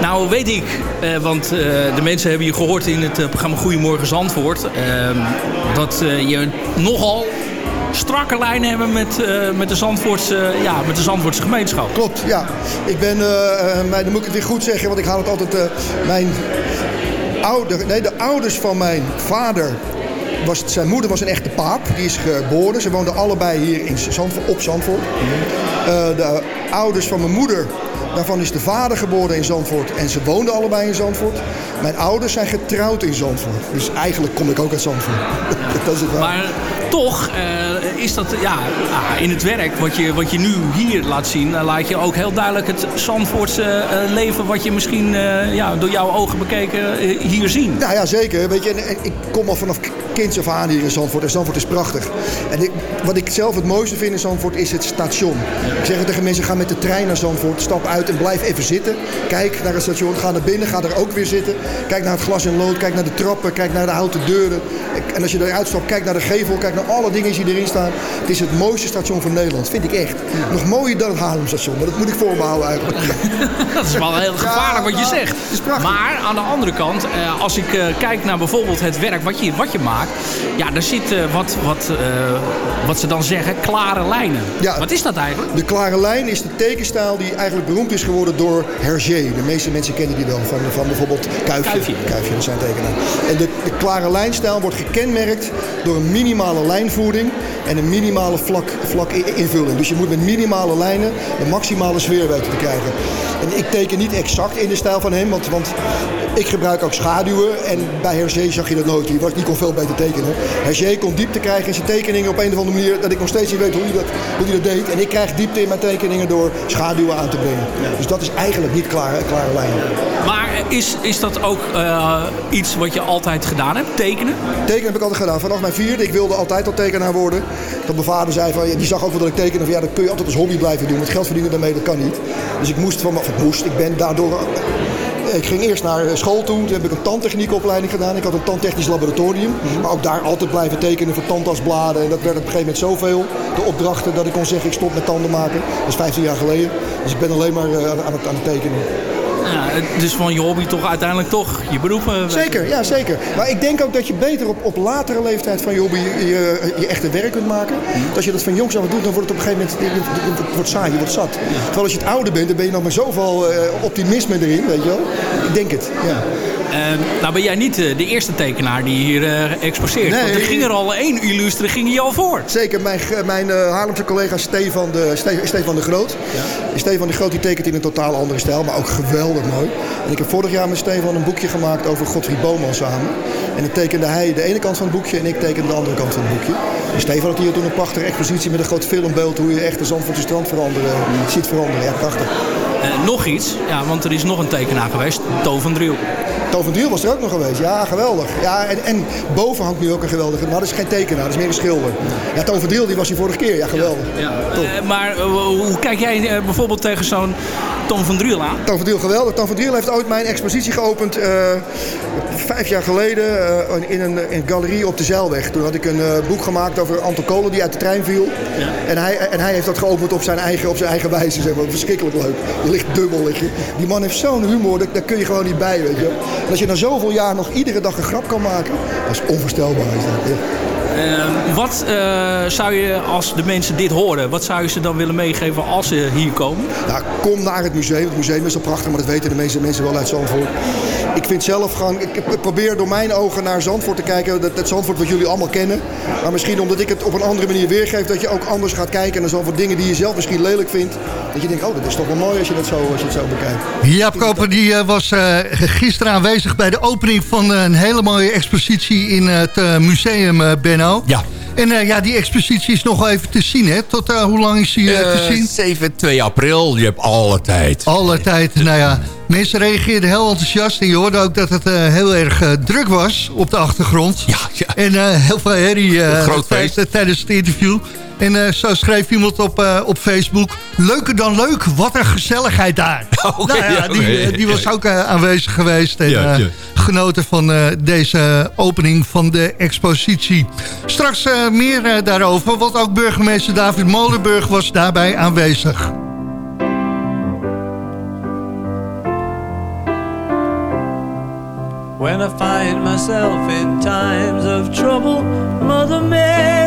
Nou weet ik, eh, want uh, de mensen hebben je gehoord in het uh, programma Goedemorgen Zandvoort... Ehm, dat je nogal strakke lijnen hebben met, uh, met, de Zandvoortse, ja, met de Zandvoortse gemeenschap. Klopt, ja. Ik ben, uh, dan moet ik het weer goed zeggen, want ik haal het altijd... Mijn ouder, nee, de ouders van mijn vader was, zijn moeder was een echte paap. Die is geboren. Ze woonden allebei hier in Zandvoort, op Zandvoort. Uh, de ouders van mijn moeder, daarvan is de vader geboren in Zandvoort. En ze woonden allebei in Zandvoort. Mijn ouders zijn getrouwd in Zandvoort. Dus eigenlijk kom ik ook uit Zandvoort. *laughs* dat is het wel. Maar toch uh, is dat ja, in het werk wat je, wat je nu hier laat zien... Laat je ook heel duidelijk het Zandvoortse uh, leven... wat je misschien ja, door jouw ogen bekeken hier zien. Nou ja, zeker. Weet je, ik kom al vanaf kinds af aan hier in Zandvoort. En Zandvoort is prachtig. En ik, wat ik zelf het mooiste vind in Zandvoort is het station. Ik zeg tegen mensen, ga met de trein naar Zandvoort. Stap uit en blijf even zitten. Kijk naar het station, ga naar binnen, ga er ook weer zitten. Kijk naar het glas en lood, kijk naar de trappen, kijk naar de houten deuren. En als je eruit stapt, kijk naar de gevel, kijk naar alle dingen die erin staan. Het is het mooiste station van Nederland, vind ik echt. Nog mooier dan het Haarlemstation, maar dat moet ik voorbehouden eigenlijk. *laughs* dat is wel heel gevaarlijk wat je zegt. Maar aan de andere kant, eh, als ik uh, kijk naar bijvoorbeeld het werk wat je, wat je maakt. Ja, daar zit uh, wat, wat, wat ze dan zeggen, klare lijnen. Ja, wat is dat eigenlijk? De klare lijn is de tekenstijl die eigenlijk beroemd is geworden door Hergé. De meeste mensen kennen die wel van, van bijvoorbeeld Kuifje. Kuifje. Kuifje, dat zijn tekenaar. En de, de klare lijnstijl wordt gekenmerkt door een minimale lijnvoering en een minimale vlak, vlak invulling. Dus je moet met minimale lijnen de maximale sfeer weten te krijgen. En ik teken niet exact in de stijl van hem, want, want ik gebruik ook schaduwen. En bij Hergé zag je dat nooit. Die, was, die kon veel beter tekenen. Hergé kon diepte krijgen in zijn tekeningen op een of andere manier... dat ik nog steeds niet weet hoe hij dat, hoe hij dat deed. En ik krijg diepte in mijn tekeningen door schaduwen aan te brengen. Dus dat is eigenlijk niet klare, klare lijnen. Maar is, is dat ook uh, iets wat je altijd gedaan hebt, tekenen? Tekenen heb ik altijd gedaan. Vanaf mijn vierde, ik wilde altijd al tekenaar worden. Dat mijn vader zei van, die zag ook wel dat ik tekenen. Van, ja, dat kun je altijd als hobby blijven doen. Met geld verdienen daarmee, dat kan niet. Dus ik moest van, of ik moest, ik ben daardoor ik ging eerst naar school toe. Toen heb ik een tandtechniekopleiding gedaan. Ik had een tandtechnisch laboratorium. Maar ook daar altijd blijven tekenen voor tandartsbladen. En dat werd op een gegeven moment zoveel, de opdrachten, dat ik kon zeggen ik stop met tanden maken. Dat is 15 jaar geleden. Dus ik ben alleen maar aan het, aan het tekenen. Ja, dus van je hobby toch uiteindelijk toch je beroep. Zeker, ja zeker. Maar ik denk ook dat je beter op, op latere leeftijd van je hobby je, je, je echte werk kunt maken. Mm. Als je dat van jongs af doet, dan wordt het op een gegeven moment het wordt saai, je wordt zat. Ja. Terwijl als je het ouder bent, dan ben je nog met zoveel uh, optimisme erin, weet je wel. Ik denk het, ja. Uh, nou ben jij niet uh, de eerste tekenaar die hier uh, exposeert. Nee, want er ging er al één illustre, ging je al voor. Zeker, mijn, mijn Haarlemse collega Stefan de, Ste Stefan de Groot. Ja. Stefan de Groot die tekent in een totaal andere stijl, maar ook geweldig mooi. En ik heb vorig jaar met Stefan een boekje gemaakt over Godfried Boman samen. En dan tekende hij de ene kant van het boekje en ik tekende de andere kant van het boekje. En Stefan had hier toen een prachtige expositie met een groot filmbeeld hoe je echt de Zandvoortse strand veranderen, ziet veranderen. Ja, prachtig. nog iets, ja, want er is nog een tekenaar geweest, Toon van Driel. Toon van Driel was er ook nog geweest. Ja, geweldig. Ja, en, en boven hangt nu ook een geweldige... Maar dat is geen tekenaar, dat is meer een schilder. Ja, Toon van Driel die was hier vorige keer. Ja, geweldig. Ja. Eh, maar eh, hoe kijk jij eh, bijvoorbeeld tegen zo'n Toon van Driel aan? Toon van Driel, geweldig. Toon van Driel heeft ooit mijn expositie geopend... eh, vijf jaar geleden eh, in, een, in een galerie op de Zeilweg. Toen had ik een eh, boek gemaakt over Anton Kolen die uit de trein viel. En, hij, en hij heeft dat geopend op zijn eigen, op zijn eigen wijze. Zeg maar. Verschrikkelijk leuk. Je ligt dubbel. Je. Die man heeft zo'n humor, daar, daar kun je gewoon niet bij. Weet je. En als je na zoveel jaar nog iedere dag een grap kan maken, dat is onvoorstelbaar. Is dat, ja. Eh, wat eh, zou je, als de mensen dit horen, wat zou je ze dan willen meegeven als ze hier komen? Kom naar het museum. Het museum is al prachtig, maar dat weten de meeste mensen wel uit Zandvoort. Ik vind zelf gewoon, ik probeer door mijn ogen naar Zandvoort te kijken. Dat, dat Zandvoort wat jullie allemaal kennen. Maar misschien omdat ik het op een andere manier weergeef, dat je ook anders gaat kijken naar Zandvoort. Dingen die je zelf misschien lelijk vindt. Dat je denkt, oh, dat is toch wel mooi als je, dat zo, als je het zo bekijkt. Jaap Koper die, eh, was eh, gisteren aanwezig bij de opening van een hele mooie expositie in het eh, museum, Benno. Ja. En eh, ja, die expositie is nog wel even te zien, hè? Tot eh, hoe lang is die eh, te zien? 7, 2 april, je hebt alle tijd. Alle tijd. Nou ja, mensen reageerden heel enthousiast. En je hoorde ook dat het heel erg druk was op de achtergrond. Ja, ja. En heel veel herrie tijdens het interview. En eh, zo schreef iemand op, eh, op Facebook... Leuker dan leuk, wat een gezelligheid daar. *laughs* Nou ja, ja, die, eh, die was ook eh, aanwezig geweest. En eh, genoten van eh, deze opening van de expositie. Straks eh, meer daarover, want ook burgemeester David Molenburg was daarbij aanwezig. When I find myself in times of trouble, Mother Mary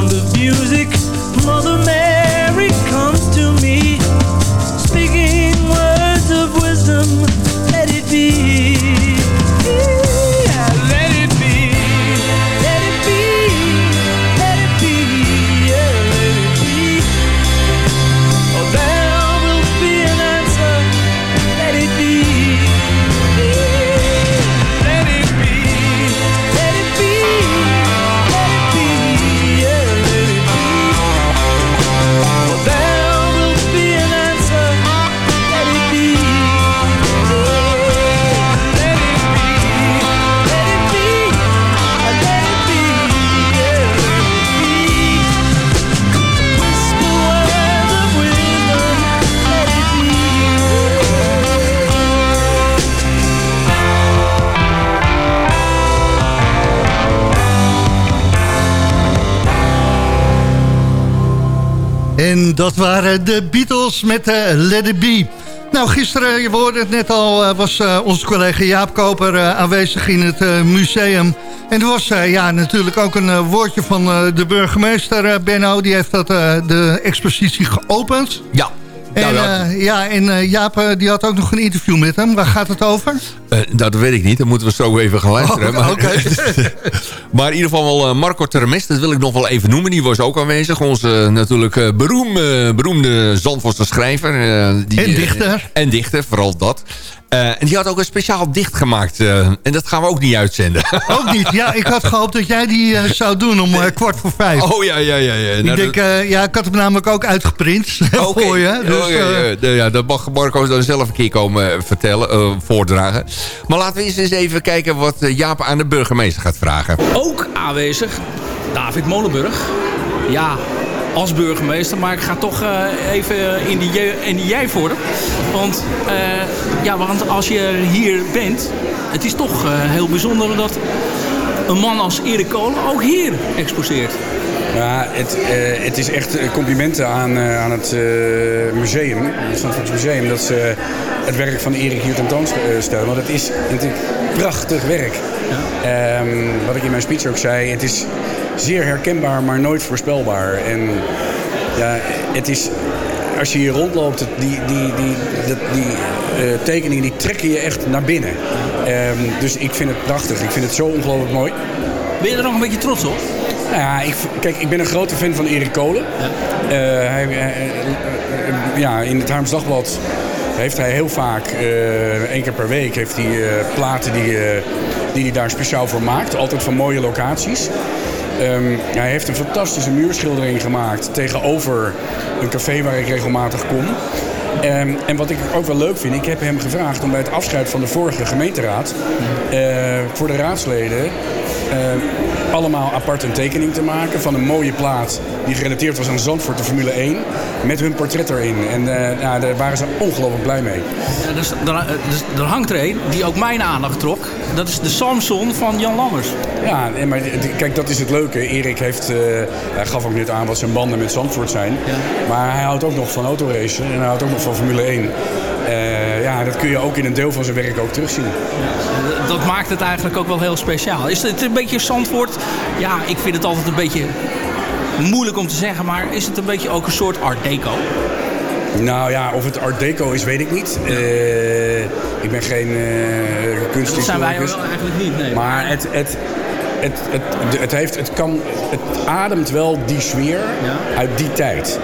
dat waren de Beatles met uh, Let It. Nou, gisteren, je hoorde het net al, uh, was uh, onze collega Jaap Koper aanwezig in het museum. En er was ja, natuurlijk ook een woordje van de burgemeester Benno. Die heeft dat, de expositie geopend. Ja. En, nou, uh, ja, en uh, Jaap uh, die had ook nog een interview met hem. Waar gaat het over? dat weet ik niet. Dan moeten we zo even gaan luisteren. Oh, maar, okay. *laughs* maar, in ieder geval wel Marco Termes. Dat wil ik nog wel even noemen. Die was ook aanwezig. Onze natuurlijk beroemde, beroemde Zandvoortse schrijver. Die, en dichter. en dichter, vooral dat. Uh, en die had ook een speciaal dicht gemaakt. Uh, en dat gaan we ook niet uitzenden. *laughs* Ook niet? Ja, ik had gehoopt dat jij die uh, zou doen om kwart voor vijf. Oh ja, ja, ja. ja. Ik nou, denk, ja, ik had hem namelijk ook uitgeprint *laughs* okay. voor je. Dus, oh, ja, ja. ja, dat mag Marco dan zelf een keer komen vertellen, voordragen. Maar laten we eens even kijken wat Jaap aan de burgemeester gaat vragen. Ook aanwezig, David Molenburg. Ja, als burgemeester. Maar ik ga toch uh, even in die, in die jij voor. Want, uh, ja, want als je hier bent, het is toch heel bijzonder dat een man als Erik Kolen ook hier exposeert. Ja, het, uh, het is echt complimenten aan, uh, aan het uh, museum, het Zandvoorts Museum, dat ze het werk van Erik hier tentoonstellen. Want het is natuurlijk prachtig werk. Ja. Um, wat ik in mijn speech ook zei, het is zeer herkenbaar, maar nooit voorspelbaar. En ja, het is, als je hier rondloopt, die, die, die, die, die uh, tekeningen die trekken je echt naar binnen. Um, dus ik vind het prachtig. Ik vind het zo ongelooflijk mooi. Ben je er nog een beetje trots op? Nou ja, ik, kijk, ik ben een grote fan van Erik Kolen. Ja. Uh, hij, uh, ja, in het Harms Dagblad heeft hij heel vaak, één keer per week, heeft hij platen die, die hij daar speciaal voor maakt. Altijd van mooie locaties. Um, hij heeft een fantastische muurschildering gemaakt tegenover een café waar ik regelmatig kom. Um, en wat ik ook wel leuk vind, ik heb hem gevraagd om bij het afscheid van de vorige gemeenteraad uh, voor de raadsleden uh, allemaal apart een tekening te maken van een mooie plaat die gerelateerd was aan Zandvoort, de Formule 1, met hun portret erin. En uh, nou, daar waren ze ongelooflijk blij mee. Ja, dus, er, dus, er hangt er een die ook mijn aandacht trok. Dat is de Samson van Jan Lammers. Ja, maar kijk, dat is het leuke. Erik heeft, uh, hij gaf ook net aan wat zijn banden met Zandvoort zijn. Ja. Maar hij houdt ook nog van autoracen en hij houdt ook nog van Formule 1. Uh, ja, dat kun je ook in een deel van zijn werk ook terugzien. Ja, dat maakt het eigenlijk ook wel heel speciaal. Is het een beetje Zandvoort? Ja, ik vind het altijd een beetje moeilijk om te zeggen, maar is het een beetje ook een soort art deco? Nou ja, of het art deco is, weet ik niet. Uh, ik ben geen uh, kunsthistoricus. Dat zijn wij eigenlijk niet, nee. Maar het, het, het, het, het, heeft, het, kan, het ademt wel die sfeer ja. uit die tijd.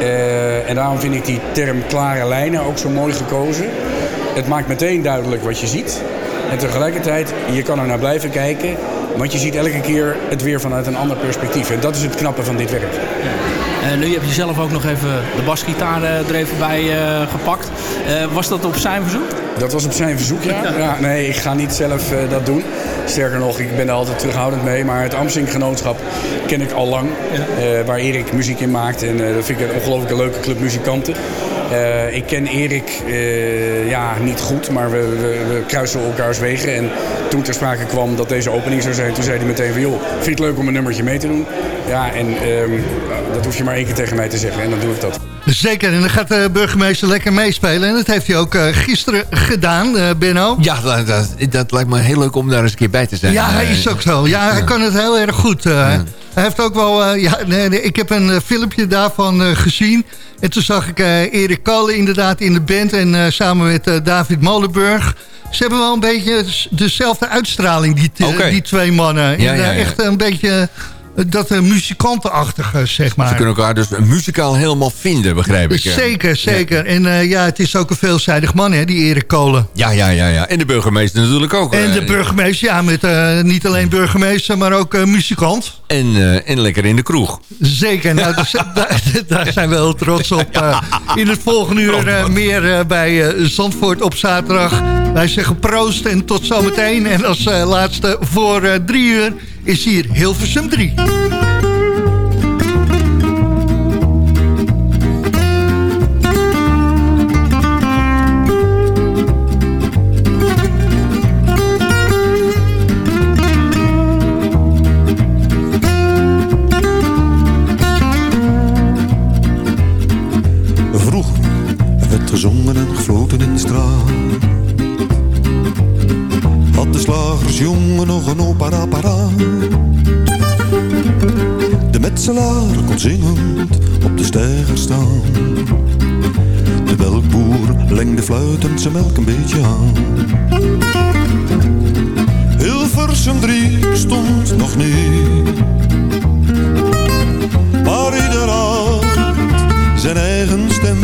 Ja. Uh, en daarom vind ik die term klare lijnen ook zo mooi gekozen. Het maakt meteen duidelijk wat je ziet. En tegelijkertijd, je kan er naar blijven kijken. Want je ziet elke keer het weer vanuit een ander perspectief. En dat is het knappe van dit werk. Ja. En nu heb je zelf ook nog even de basgitaar er even bij uh, gepakt. Was dat op zijn verzoek? Dat was op zijn verzoek, ja. ja nee, ik ga niet zelf uh, dat doen. Sterker nog, ik ben er altijd terughoudend mee. Maar het Amsing-genootschap ken ik al lang. Ja. waar Erik muziek in maakt. En dat vind ik een ongelooflijk leuke club muzikanten. Uh, ik ken Erik uh, ja, niet goed, maar we, we, we, kruisen elkaars wegen. En toen ter sprake kwam dat deze opening zou zijn, toen zei hij meteen van... joh, vind je het leuk om een nummertje mee te doen? Ja, en um, dat hoef je maar één keer tegen mij te zeggen en dan doe ik dat. Zeker, en dan gaat de burgemeester lekker meespelen. En dat heeft hij ook uh, gisteren gedaan, uh, Benno. Ja, dat, dat, dat, lijkt me heel leuk om daar eens een keer bij te zijn. Ja, hij is ook zo. Ja, hij kan het heel erg goed. Uh, ja. Hij heeft ook wel... ja, nee, nee, ik heb een filmpje daarvan gezien. En toen zag ik Erik Kalle inderdaad in de band. En samen met David Molenburg. Ze hebben wel een beetje dezelfde uitstraling, die, okay. die twee mannen. Ja, ja, ja. Echt een beetje dat uh, muzikantenachtige, zeg maar. Ze kunnen elkaar dus muzikaal helemaal vinden, begrijp ik. Zeker, zeker. Ja. En uh, ja, het is ook een veelzijdig man, hè, die Erik Kolen. Ja, ja, ja, ja. En de burgemeester natuurlijk ook. En de burgemeester, ja, met uh, niet alleen burgemeester, maar ook muzikant. En, en lekker in de kroeg. Zeker, nou, dus, *laughs* daar, daar, zijn we heel trots op. in het volgende uur meer bij Zandvoort op zaterdag. Wij zeggen proost en tot zometeen. En als uh, laatste voor uh, drie uur is hier Hilversum 3. Vroeg werd gezongen nog een opera para. De metselaar kon zingend op de steiger staan. De melkboer lengde fluitend zijn melk een beetje aan. Hilversum drie stond nog niet. Maar ieder had zijn eigen stem.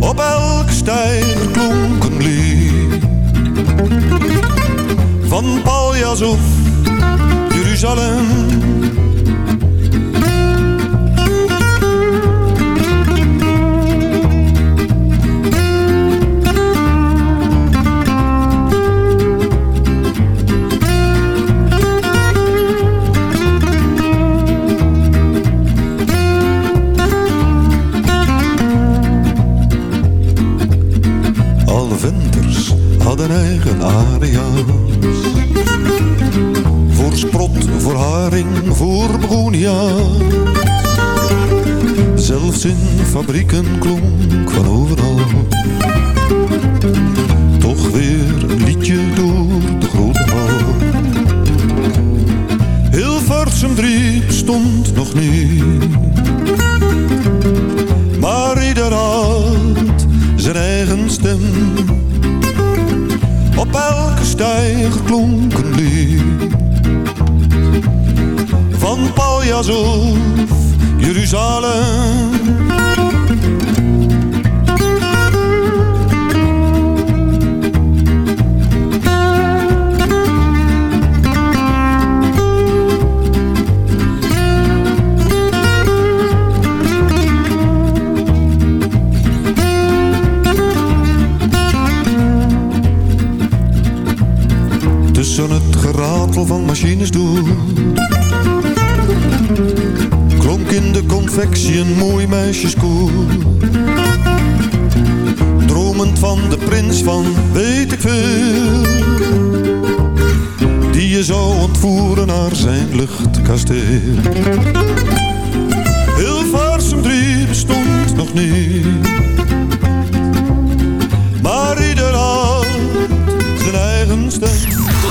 Op elk stijger Van Paljas Jeruzalem. Hadden eigen aria's. Voor sprot, voor haring, voor begonia. Zelfs in fabrieken klonk van overal. Toch weer een liedje door de grote hal. Hilversum drie stond nog niet. Stijger klonk een lied. Van Paljas of Jeruzalem. Van machines door Klonk in de confectie een mooi meisjeskoor Dromend van de prins van weet ik veel. Die je zou ontvoeren naar zijn luchtkasteel. Hilversum drie bestond nog niet. Maar ieder had zijn eigen stem